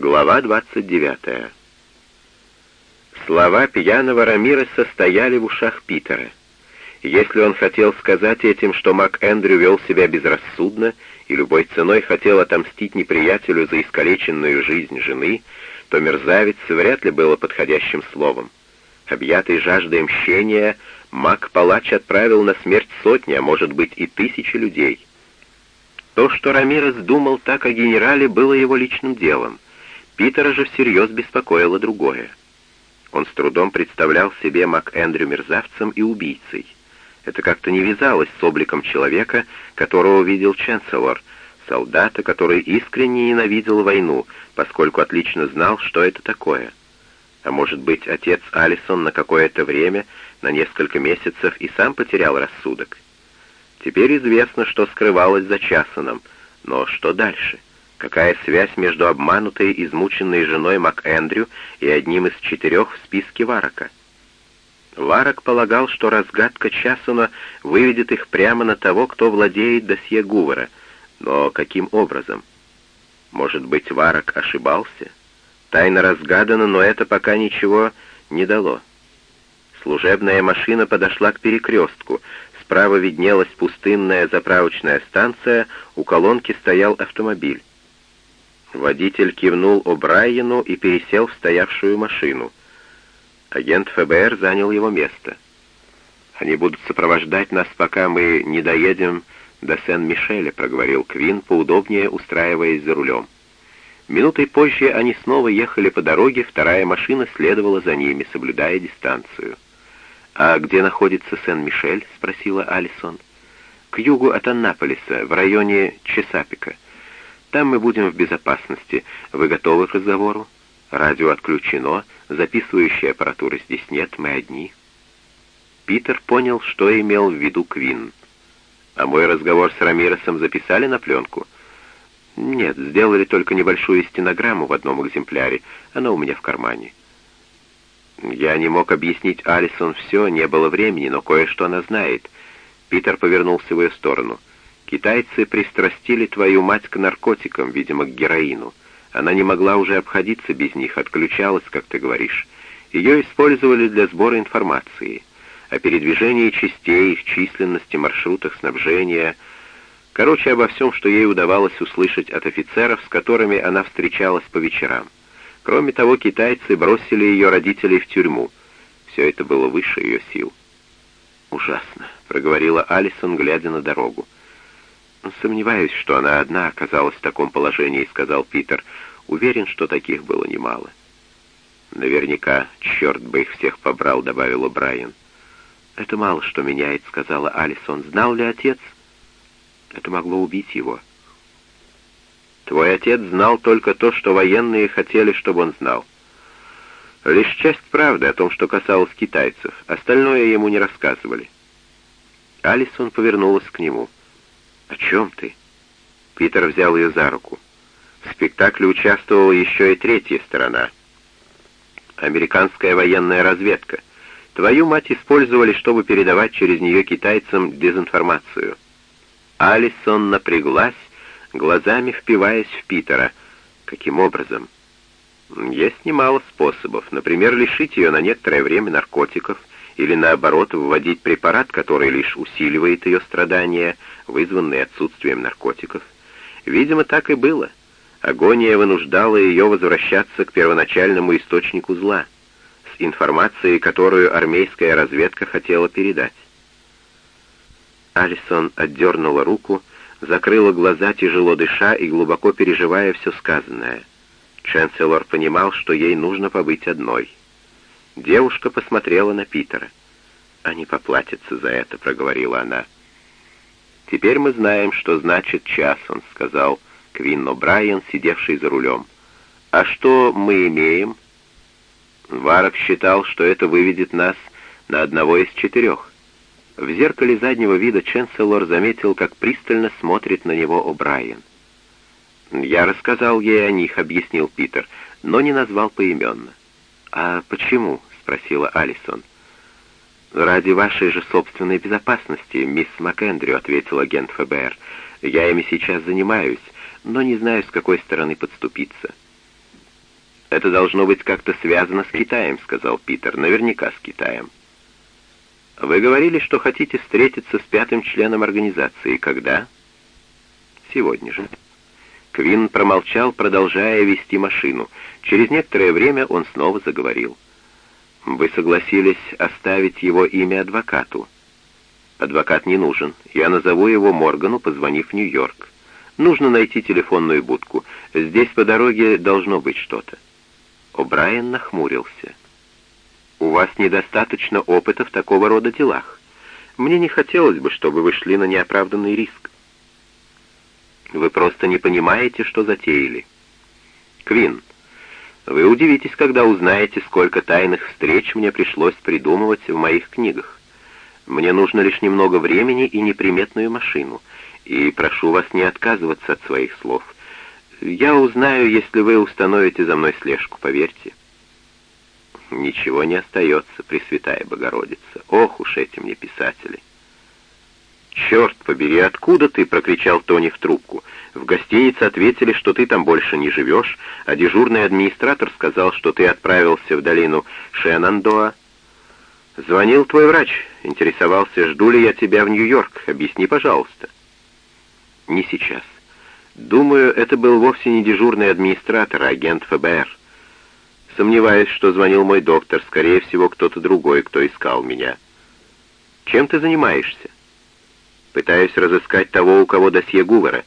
Глава 29. Слова пьяного Рамиреса стояли в ушах Питера. Если он хотел сказать этим, что Мак Эндрю вел себя безрассудно и любой ценой хотел отомстить неприятелю за искалеченную жизнь жены, то мерзавец вряд ли было подходящим словом. Объятый жаждой мщения, Мак-палач отправил на смерть сотни, а может быть и тысячи людей. То, что Рамирес думал так о генерале, было его личным делом — Питера же всерьез беспокоило другое. Он с трудом представлял себе МакЭндрю мерзавцем и убийцей. Это как-то не вязалось с обликом человека, которого видел Ченселор, солдата, который искренне ненавидел войну, поскольку отлично знал, что это такое. А может быть, отец Алисон на какое-то время, на несколько месяцев, и сам потерял рассудок. Теперь известно, что скрывалось за Часоном, но что дальше? Какая связь между обманутой, измученной женой МакЭндрю и одним из четырех в списке Варака? Варак полагал, что разгадка Часуна выведет их прямо на того, кто владеет досье Гувера. Но каким образом? Может быть, Варак ошибался? Тайна разгадана, но это пока ничего не дало. Служебная машина подошла к перекрестку. Справа виднелась пустынная заправочная станция, у колонки стоял автомобиль. Водитель кивнул О'Брайену и пересел в стоявшую машину. Агент ФБР занял его место. «Они будут сопровождать нас, пока мы не доедем до Сен-Мишеля», — проговорил Квин, поудобнее устраиваясь за рулем. Минутой позже они снова ехали по дороге, вторая машина следовала за ними, соблюдая дистанцию. «А где находится Сен-Мишель?» — спросила Алисон. «К югу от Аннаполиса, в районе Чесапика». Там мы будем в безопасности. Вы готовы к разговору? Радио отключено, записывающей аппаратуры здесь нет, мы одни». Питер понял, что имел в виду Квин. «А мой разговор с Рамиросом записали на пленку?» «Нет, сделали только небольшую стенограмму в одном экземпляре. Она у меня в кармане». Я не мог объяснить Алисон все, не было времени, но кое-что она знает. Питер повернулся в ее сторону. Китайцы пристрастили твою мать к наркотикам, видимо, к героину. Она не могла уже обходиться без них, отключалась, как ты говоришь. Ее использовали для сбора информации о передвижении частей, их численности, маршрутах снабжения. Короче, обо всем, что ей удавалось услышать от офицеров, с которыми она встречалась по вечерам. Кроме того, китайцы бросили ее родителей в тюрьму. Все это было выше ее сил. «Ужасно», — проговорила Алисон, глядя на дорогу. «Сомневаюсь, что она одна оказалась в таком положении», — сказал Питер. «Уверен, что таких было немало». «Наверняка, черт бы их всех побрал», — добавила Брайан. «Это мало что меняет», — сказала Алисон. «Знал ли отец?» «Это могло убить его». «Твой отец знал только то, что военные хотели, чтобы он знал. Лишь часть правды о том, что касалось китайцев. Остальное ему не рассказывали». Алисон повернулась к нему. «О чем ты?» Питер взял ее за руку. В спектакле участвовала еще и третья сторона. Американская военная разведка. Твою мать использовали, чтобы передавать через нее китайцам дезинформацию. Алисон напряглась, глазами впиваясь в Питера. Каким образом? Есть немало способов. Например, лишить ее на некоторое время наркотиков, или наоборот вводить препарат, который лишь усиливает ее страдания, вызванные отсутствием наркотиков. Видимо, так и было. Агония вынуждала ее возвращаться к первоначальному источнику зла, с информацией, которую армейская разведка хотела передать. Алисон отдернула руку, закрыла глаза, тяжело дыша и глубоко переживая все сказанное. Ченселор понимал, что ей нужно побыть одной — Девушка посмотрела на Питера. «Они поплатятся за это», — проговорила она. «Теперь мы знаем, что значит час», — он сказал Квин О'Брайен, сидевший за рулем. «А что мы имеем?» Варок считал, что это выведет нас на одного из четырех. В зеркале заднего вида Ченселор заметил, как пристально смотрит на него О'Брайен. «Я рассказал ей о них», — объяснил Питер, — «но не назвал поименно». «А почему?» Спросила Алисон. «Ради вашей же собственной безопасности, мисс МакЭндрю», — ответил агент ФБР. «Я ими сейчас занимаюсь, но не знаю, с какой стороны подступиться». «Это должно быть как-то связано с Китаем», — сказал Питер. «Наверняка с Китаем». «Вы говорили, что хотите встретиться с пятым членом организации. Когда?» «Сегодня же». Квин промолчал, продолжая вести машину. Через некоторое время он снова заговорил. «Вы согласились оставить его имя адвокату?» «Адвокат не нужен. Я назову его Моргану, позвонив в Нью-Йорк. Нужно найти телефонную будку. Здесь по дороге должно быть что-то». О'Брайен нахмурился. «У вас недостаточно опыта в такого рода делах. Мне не хотелось бы, чтобы вы шли на неоправданный риск. Вы просто не понимаете, что затеяли. Квин, вы удивитесь, когда узнаете, сколько тайных встреч мне пришлось придумывать в моих книгах. Мне нужно лишь немного времени и неприметную машину, и прошу вас не отказываться от своих слов. Я узнаю, если вы установите за мной слежку, поверьте. Ничего не остается, Пресвятая Богородица. Ох уж эти мне писатели. «Черт побери, откуда ты?» — прокричал Тони в трубку. «В гостинице ответили, что ты там больше не живешь, а дежурный администратор сказал, что ты отправился в долину Шенандоа». «Звонил твой врач, интересовался, жду ли я тебя в Нью-Йорк. Объясни, пожалуйста». «Не сейчас. Думаю, это был вовсе не дежурный администратор, а агент ФБР. Сомневаюсь, что звонил мой доктор, скорее всего, кто-то другой, кто искал меня. Чем ты занимаешься?» Пытаюсь разыскать того, у кого досье Гувера.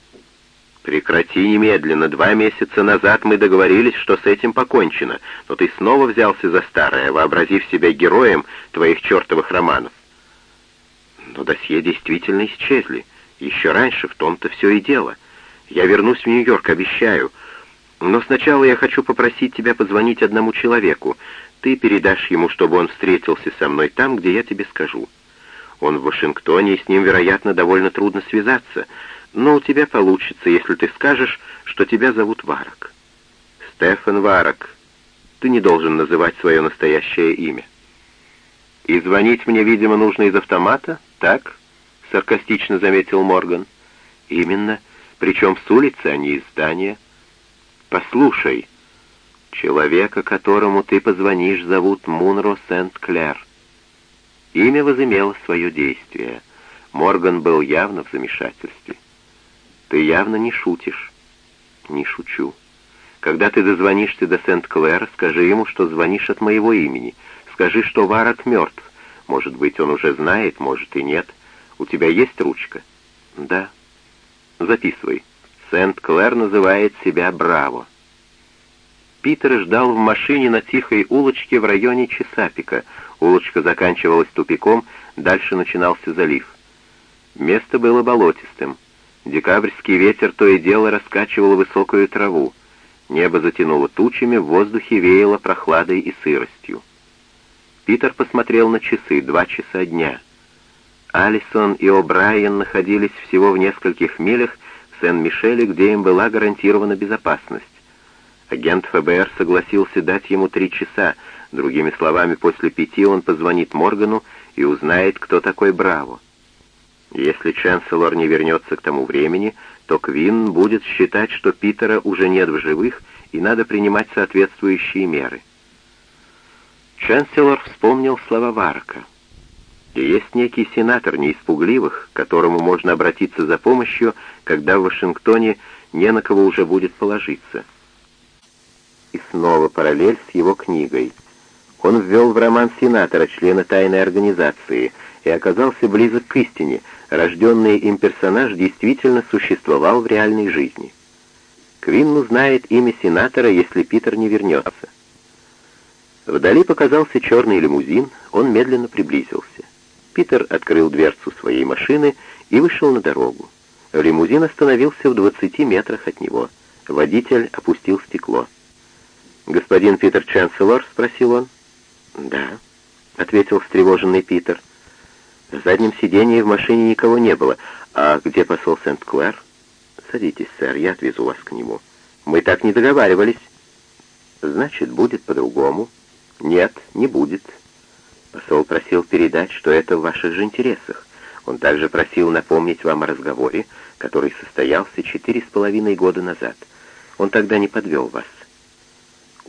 Прекрати немедленно. Два месяца назад мы договорились, что с этим покончено, но ты снова взялся за старое, вообразив себя героем твоих чертовых романов. Но досье действительно исчезли. Еще раньше в том-то все и дело. Я вернусь в Нью-Йорк, обещаю. Но сначала я хочу попросить тебя позвонить одному человеку. Ты передашь ему, чтобы он встретился со мной там, где я тебе скажу. Он в Вашингтоне, и с ним, вероятно, довольно трудно связаться, но у тебя получится, если ты скажешь, что тебя зовут Варок. Стефан Варок. Ты не должен называть свое настоящее имя. И звонить мне, видимо, нужно из автомата, так? Саркастично заметил Морган. Именно. Причем с улицы, а не из здания. Послушай, человека, которому ты позвонишь, зовут Мунро Сент-Клер. Имя возымело свое действие. Морган был явно в замешательстве. «Ты явно не шутишь». «Не шучу. Когда ты дозвонишься до Сент-Клэр, скажи ему, что звонишь от моего имени. Скажи, что Варок мертв. Может быть, он уже знает, может и нет. У тебя есть ручка?» «Да». «Записывай. Сент-Клэр называет себя Браво». Питер ждал в машине на тихой улочке в районе Чесапика. Улочка заканчивалась тупиком, дальше начинался залив. Место было болотистым. Декабрьский ветер то и дело раскачивал высокую траву. Небо затянуло тучами, в воздухе веяло прохладой и сыростью. Питер посмотрел на часы, два часа дня. Алисон и О'Брайен находились всего в нескольких милях в Сен-Мишеле, где им была гарантирована безопасность. Агент ФБР согласился дать ему три часа. Другими словами, после пяти он позвонит Моргану и узнает, кто такой Браво. Если Чанселор не вернется к тому времени, то Квин будет считать, что Питера уже нет в живых, и надо принимать соответствующие меры. Чанселор вспомнил слова Варка. И есть некий сенатор не испугливых, к которому можно обратиться за помощью, когда в Вашингтоне не на кого уже будет положиться и снова параллель с его книгой. Он ввел в роман сенатора, члена тайной организации, и оказался близок к истине. Рожденный им персонаж действительно существовал в реальной жизни. Квин узнает имя сенатора, если Питер не вернется. Вдали показался черный лимузин, он медленно приблизился. Питер открыл дверцу своей машины и вышел на дорогу. Лимузин остановился в 20 метрах от него. Водитель опустил стекло. «Господин Питер Чанселор?» — спросил он. «Да», — ответил встревоженный Питер. В заднем сиденье в машине никого не было. А где посол Сент-Клэр? Садитесь, сэр, я отвезу вас к нему. Мы так не договаривались. Значит, будет по-другому. Нет, не будет. Посол просил передать, что это в ваших же интересах. Он также просил напомнить вам о разговоре, который состоялся четыре с половиной года назад. Он тогда не подвел вас.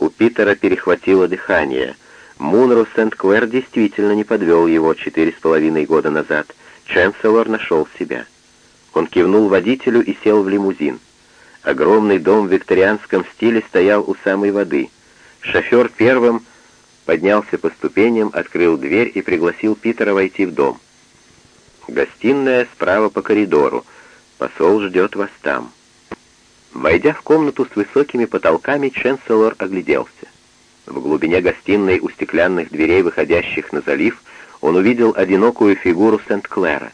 У Питера перехватило дыхание. Мунро Сент-Клэр действительно не подвел его четыре с половиной года назад. Ченселор нашел себя. Он кивнул водителю и сел в лимузин. Огромный дом в викторианском стиле стоял у самой воды. Шофер первым поднялся по ступеням, открыл дверь и пригласил Питера войти в дом. «Гостиная справа по коридору. Посол ждет вас там». Войдя в комнату с высокими потолками, Ченселор огляделся. В глубине гостиной у стеклянных дверей, выходящих на залив, он увидел одинокую фигуру Сент-Клэра.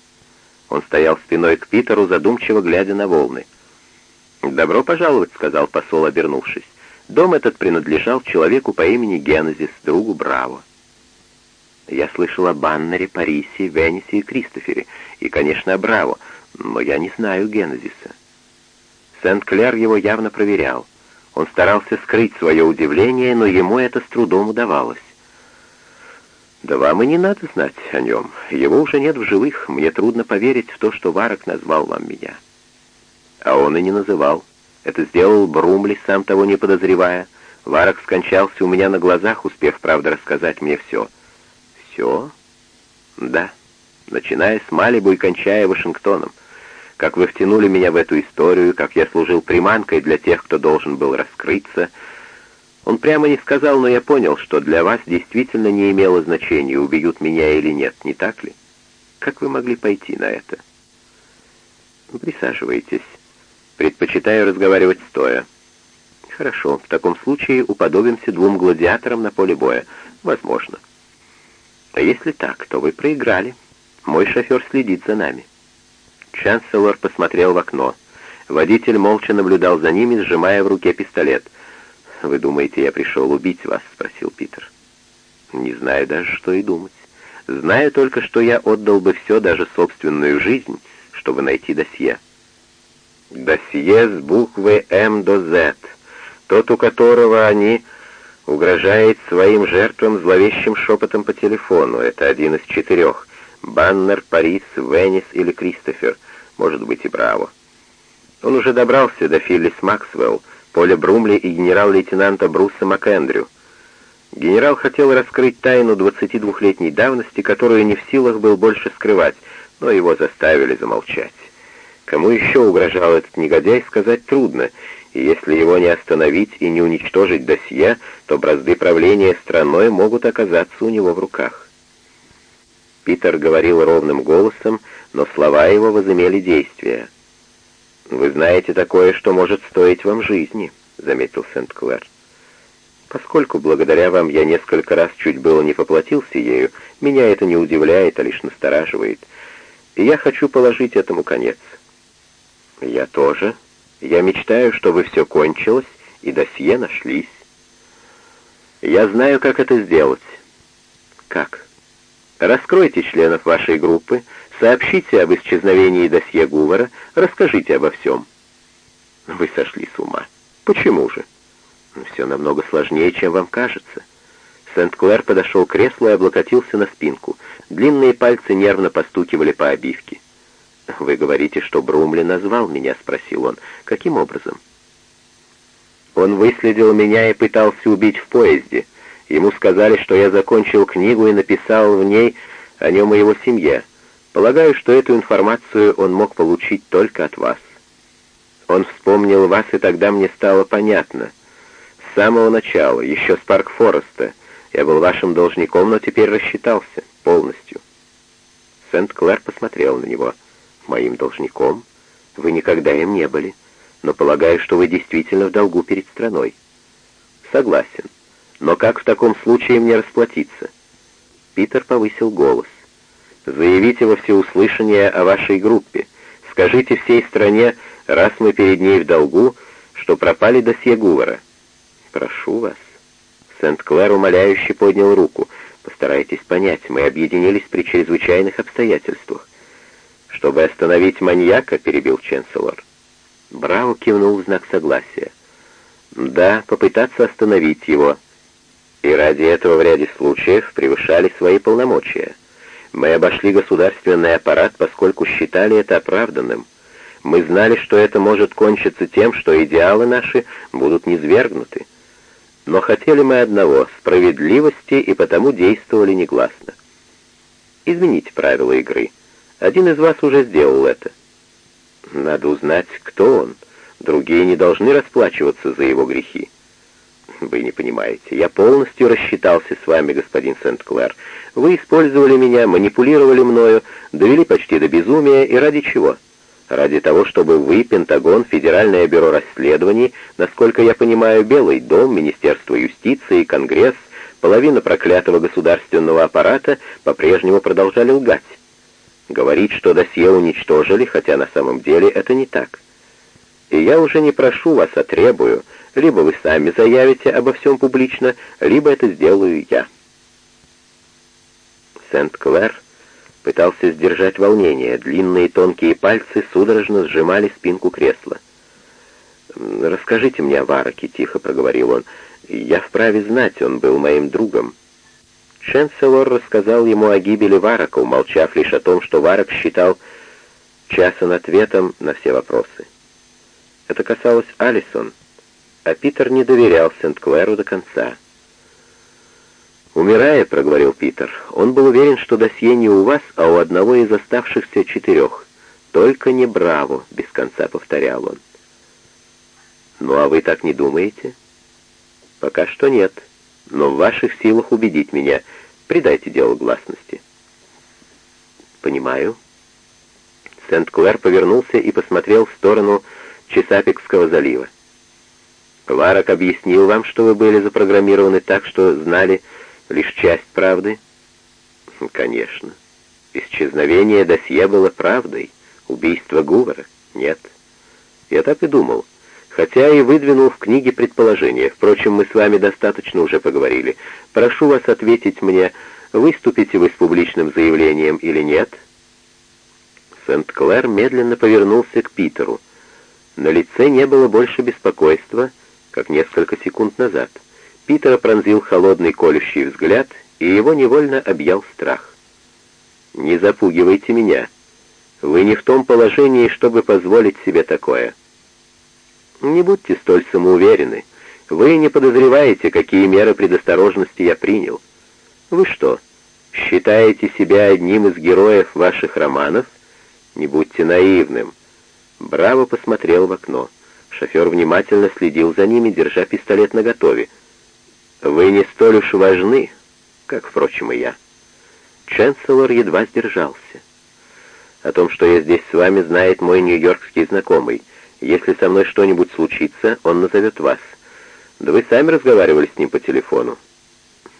Он стоял спиной к Питеру, задумчиво глядя на волны. «Добро пожаловать», — сказал посол, обернувшись. «Дом этот принадлежал человеку по имени Генезис, другу Браво». Я слышал о Баннере, Парисе, Венесе и Кристофере, и, конечно, о Браво, но я не знаю Генезиса. Сент-Клер его явно проверял. Он старался скрыть свое удивление, но ему это с трудом удавалось. «Да вам и не надо знать о нем. Его уже нет в живых. Мне трудно поверить в то, что Варок назвал вам меня». А он и не называл. Это сделал Брумли, сам того не подозревая. Варок скончался у меня на глазах, успев, правда, рассказать мне все. «Все?» «Да. Начиная с Малибу и кончая Вашингтоном как вы втянули меня в эту историю, как я служил приманкой для тех, кто должен был раскрыться. Он прямо не сказал, но я понял, что для вас действительно не имело значения, убьют меня или нет, не так ли? Как вы могли пойти на это? Присаживайтесь. Предпочитаю разговаривать стоя. Хорошо, в таком случае уподобимся двум гладиаторам на поле боя. Возможно. А если так, то вы проиграли. Мой шофер следит за нами. Чанселор посмотрел в окно. Водитель молча наблюдал за ними, сжимая в руке пистолет. «Вы думаете, я пришел убить вас?» — спросил Питер. «Не знаю даже, что и думать. Знаю только, что я отдал бы все, даже собственную жизнь, чтобы найти досье». «Досье с буквы М до З, тот, у которого они...» угрожает своим жертвам зловещим шепотом по телефону. Это один из четырех. Баннер, Парис, Веннис или Кристофер, может быть и Браво. Он уже добрался до Филлис Максвелл, Поля Брумли и генерал-лейтенанта Бруса МакЭндрю. Генерал хотел раскрыть тайну 22-летней давности, которую не в силах был больше скрывать, но его заставили замолчать. Кому еще угрожал этот негодяй, сказать трудно, и если его не остановить и не уничтожить досье, то бразды правления страной могут оказаться у него в руках. Питер говорил ровным голосом, но слова его возымели действие. «Вы знаете такое, что может стоить вам жизни», — заметил Сент-Клэр. «Поскольку благодаря вам я несколько раз чуть было не поплатился ею, меня это не удивляет, а лишь настораживает. И я хочу положить этому конец». «Я тоже. Я мечтаю, чтобы все кончилось, и досье нашлись. Я знаю, как это сделать». «Как?» Раскройте членов вашей группы, сообщите об исчезновении досье Гувара, расскажите обо всем. Вы сошли с ума. Почему же? Все намного сложнее, чем вам кажется. Сент-Клэр подошел к креслу и облокотился на спинку. Длинные пальцы нервно постукивали по обивке. «Вы говорите, что Брумли назвал меня?» — спросил он. «Каким образом?» «Он выследил меня и пытался убить в поезде. Ему сказали, что я закончил книгу и написал в ней о нем и его семье. Полагаю, что эту информацию он мог получить только от вас. Он вспомнил вас, и тогда мне стало понятно. С самого начала, еще с Парк Фореста, я был вашим должником, но теперь рассчитался полностью. Сент-Клэр посмотрел на него. «Моим должником? Вы никогда им не были, но полагаю, что вы действительно в долгу перед страной». «Согласен. Но как в таком случае мне расплатиться? Питер повысил голос. Заявите во всеуслышание о вашей группе. Скажите всей стране, раз мы перед ней в долгу, что пропали досье Гувара. Прошу вас. Сент-Клэр умоляюще поднял руку. Постарайтесь понять, мы объединились при чрезвычайных обстоятельствах. Чтобы остановить маньяка, перебил Ченселор. Браво кивнул в знак согласия. Да, попытаться остановить его, и ради этого в ряде случаев превышали свои полномочия. Мы обошли государственный аппарат, поскольку считали это оправданным. Мы знали, что это может кончиться тем, что идеалы наши будут низвергнуты. Но хотели мы одного — справедливости, и потому действовали негласно. Измените правила игры. Один из вас уже сделал это. Надо узнать, кто он. Другие не должны расплачиваться за его грехи. Вы не понимаете. Я полностью рассчитался с вами, господин Сент-Клэр. Вы использовали меня, манипулировали мною, довели почти до безумия, и ради чего? Ради того, чтобы вы, Пентагон, Федеральное бюро расследований, насколько я понимаю, Белый дом, Министерство юстиции, Конгресс, половина проклятого государственного аппарата по-прежнему продолжали лгать. Говорить, что досье уничтожили, хотя на самом деле это не так. И я уже не прошу вас, а требую, либо вы сами заявите обо всем публично, либо это сделаю я. Сент-Клэр пытался сдержать волнение, длинные тонкие пальцы судорожно сжимали спинку кресла. «Расскажите мне о Вараке», — тихо проговорил он. «Я вправе знать, он был моим другом». Ченселор рассказал ему о гибели Варака, умолчав лишь о том, что Варак считал часом ответом на все вопросы. Это касалось Алисон, а Питер не доверял Сент-Клэру до конца. «Умирая», — проговорил Питер, — «он был уверен, что досье не у вас, а у одного из оставшихся четырех. Только не Браво», — без конца повторял он. «Ну а вы так не думаете?» «Пока что нет, но в ваших силах убедить меня. Придайте дело гласности». «Понимаю». Сент-Клэр повернулся и посмотрел в сторону Чесапикского залива. Варок объяснил вам, что вы были запрограммированы так, что знали лишь часть правды? Конечно. Исчезновение досье было правдой. Убийство Гувера? Нет. Я так и думал. Хотя и выдвинул в книге предположение. Впрочем, мы с вами достаточно уже поговорили. Прошу вас ответить мне, выступите вы с публичным заявлением или нет? Сент-Клэр медленно повернулся к Питеру. На лице не было больше беспокойства, как несколько секунд назад. Питера пронзил холодный колющий взгляд, и его невольно объял страх. «Не запугивайте меня. Вы не в том положении, чтобы позволить себе такое». «Не будьте столь самоуверены. Вы не подозреваете, какие меры предосторожности я принял. Вы что, считаете себя одним из героев ваших романов? Не будьте наивным». Браво посмотрел в окно. Шофер внимательно следил за ними, держа пистолет наготове. «Вы не столь уж важны, как, впрочем, и я». Ченселор едва сдержался. «О том, что я здесь с вами, знает мой нью-йоркский знакомый. Если со мной что-нибудь случится, он назовет вас. Да вы сами разговаривали с ним по телефону».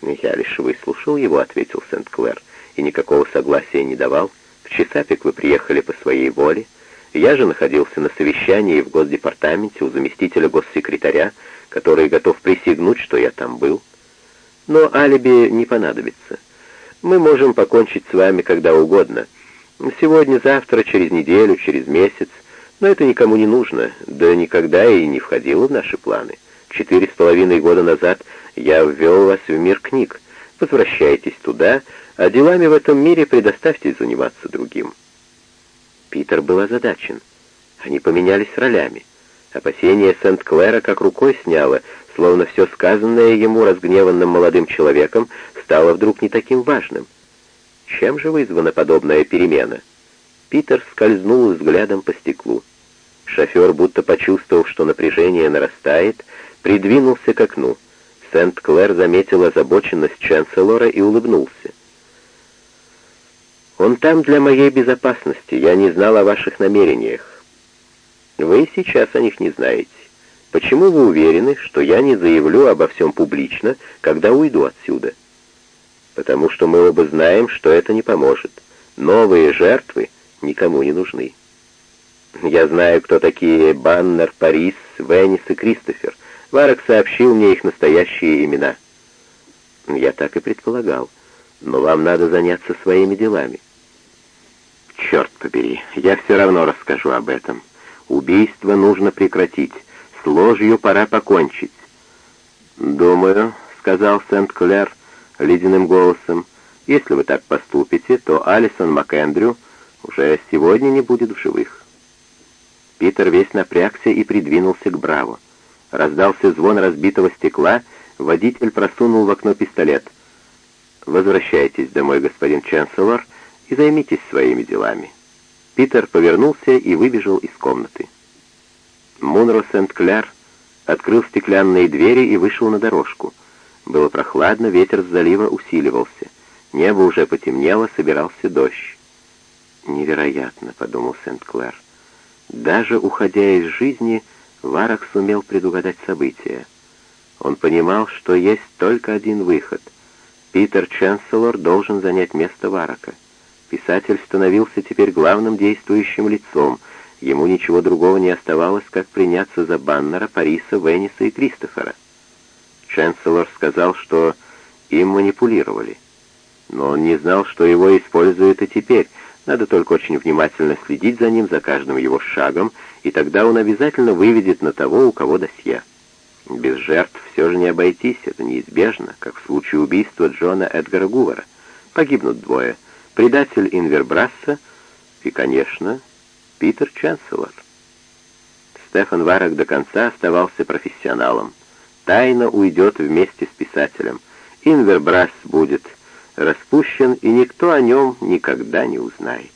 «Я лишь выслушал его», — ответил Сент-Клэр, «и никакого согласия не давал. В Чесапик вы приехали по своей воле». Я же находился на совещании в Госдепартаменте у заместителя госсекретаря, который готов присягнуть, что я там был. Но алиби не понадобится. Мы можем покончить с вами когда угодно. Сегодня, завтра, через неделю, через месяц. Но это никому не нужно, да никогда и не входило в наши планы. Четыре с половиной года назад я ввел вас в мир книг. Возвращайтесь туда, а делами в этом мире предоставьте заниматься другим. Питер был озадачен. Они поменялись ролями. Опасение Сент-Клэра как рукой сняло, словно все сказанное ему разгневанным молодым человеком стало вдруг не таким важным. Чем же вызвана подобная перемена? Питер скользнул взглядом по стеклу. Шофер, будто почувствовав, что напряжение нарастает, придвинулся к окну. Сент-Клэр заметил озабоченность Чанселора и улыбнулся. Он там для моей безопасности. Я не знал о ваших намерениях. Вы сейчас о них не знаете. Почему вы уверены, что я не заявлю обо всем публично, когда уйду отсюда? Потому что мы оба знаем, что это не поможет. Новые жертвы никому не нужны. Я знаю, кто такие Баннер, Парис, Веннис и Кристофер. Варок сообщил мне их настоящие имена. Я так и предполагал. Но вам надо заняться своими делами. Побери, я все равно расскажу об этом. Убийство нужно прекратить. С ложью пора покончить. «Думаю», — сказал Сент-Клер ледяным голосом, «если вы так поступите, то Алисон МакЭндрю уже сегодня не будет в живых». Питер весь напрягся и придвинулся к Браво. Раздался звон разбитого стекла, Водитель просунул в окно пистолет. «Возвращайтесь домой, господин Чанселор, и займитесь своими делами». Питер повернулся и выбежал из комнаты. Мунро Сент-Кляр открыл стеклянные двери и вышел на дорожку. Было прохладно, ветер с залива усиливался. Небо уже потемнело, собирался дождь. «Невероятно», — подумал Сент-Клэр. Даже уходя из жизни, Варах сумел предугадать события. Он понимал, что есть только один выход. Питер Ченселор должен занять место Варака. Писатель становился теперь главным действующим лицом. Ему ничего другого не оставалось, как приняться за Баннера, Париса, Венниса и Кристофера. Ченселор сказал, что им манипулировали. Но он не знал, что его используют и теперь. Надо только очень внимательно следить за ним, за каждым его шагом, и тогда он обязательно выведет на того, у кого досье. Без жертв все же не обойтись, это неизбежно, как в случае убийства Джона Эдгара Гувара. Погибнут двое. Предатель Инвербрасса и, конечно, Питер Чанселор. Стефан Варок до конца оставался профессионалом. Тайно уйдет вместе с писателем. Инвербрасс будет распущен, и никто о нем никогда не узнает.